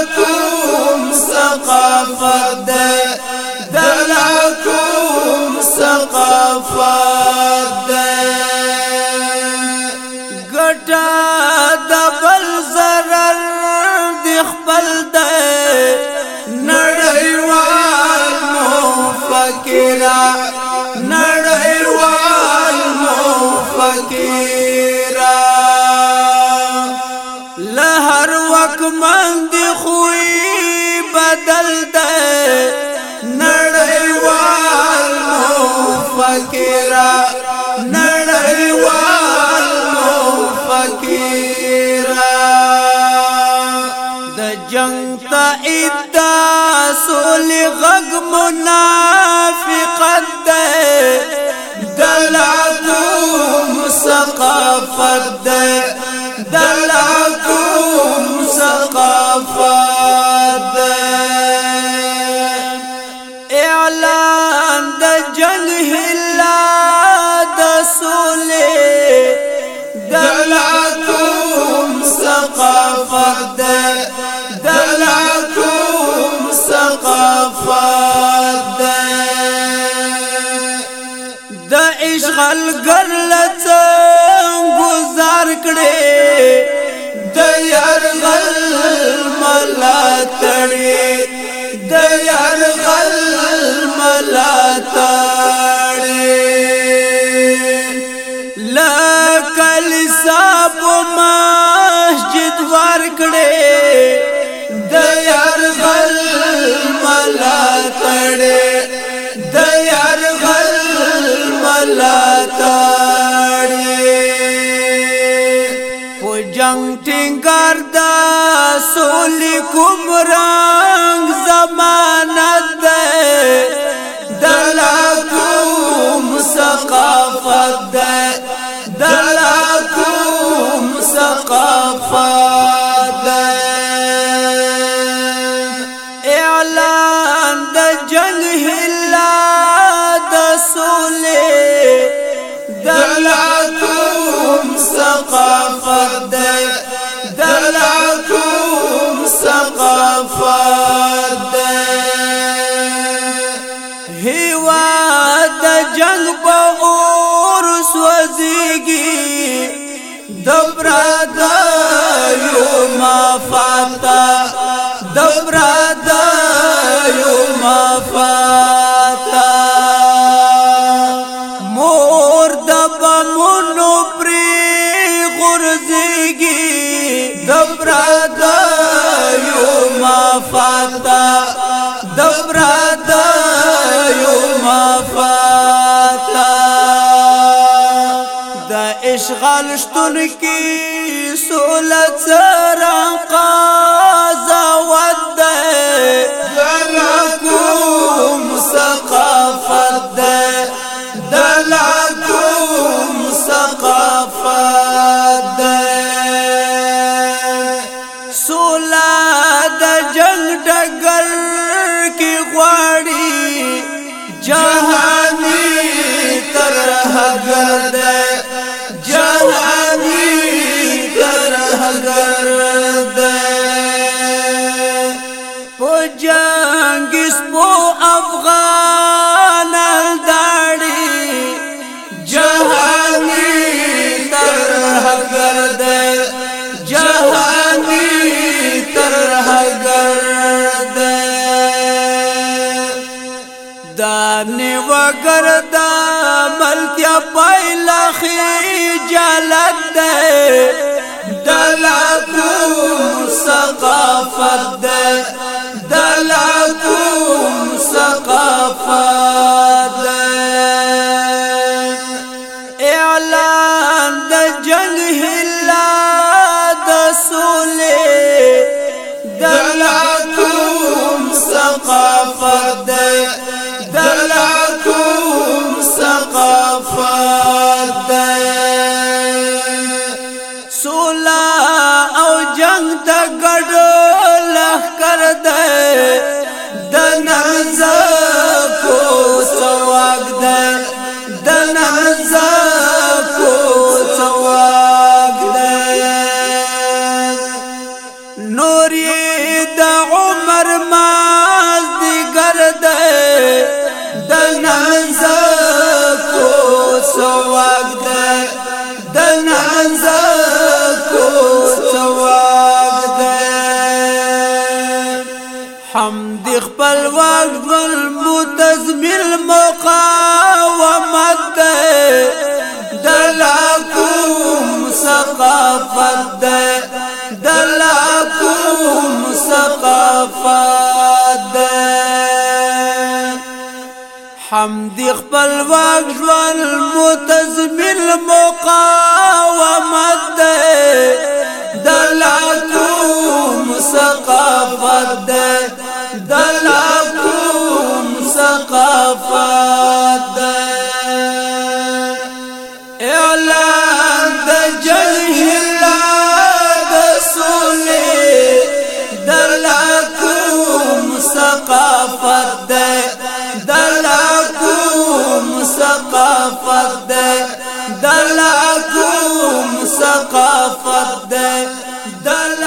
Allahu اسمان دی خوې بدل ده نړیوال مفکرہ نړیوال مفکرہ د جنگ تائید سول غغ منافقت ده دلعتم ثقافت ده دلعتم اعلان د جنگ هلا د سولې دلعتم ثقافت دلعتم ثقافت د اشغال ګرلت گزار کړي د يرغل ملاتړي د ير مسجد ور کړې د یار غل ملا تړې د یار غل ملا تړې او جنگ ټینګار دا سول کوم رنگ زمانہ ده دلا کوم ثقافت ده دلعكم ثقافت دلعكم ثقافت هوا د جنگ په اور سوځيږي دبر د یو مفاتا دبر د یو مفاتا دبرا دایو ما فاتا دبرا دایو ما فاتا دا اشغال شتون کی سولت سرا قازا وده لنکوم ثقافت افغان الداړي جهاني ترهګر د جهاني ترهګر د دانه وګرد ملک پایلا خي جلد د دلا کو ثقافت ده د ګډ لخ کر دے د نانز کو سواګ دے د نانز کو سواګ دے نوري د عمر ماز دی ګر دے د نانز کو سواګ دے د نانز خپلواک ظلم تزمیل مقاومت ده دلاکوم ثقافت ده دلاکوم ثقافت ده حمد خپلواک ظلم تزمیل مقاومت ده دلا ثقافة ثقافت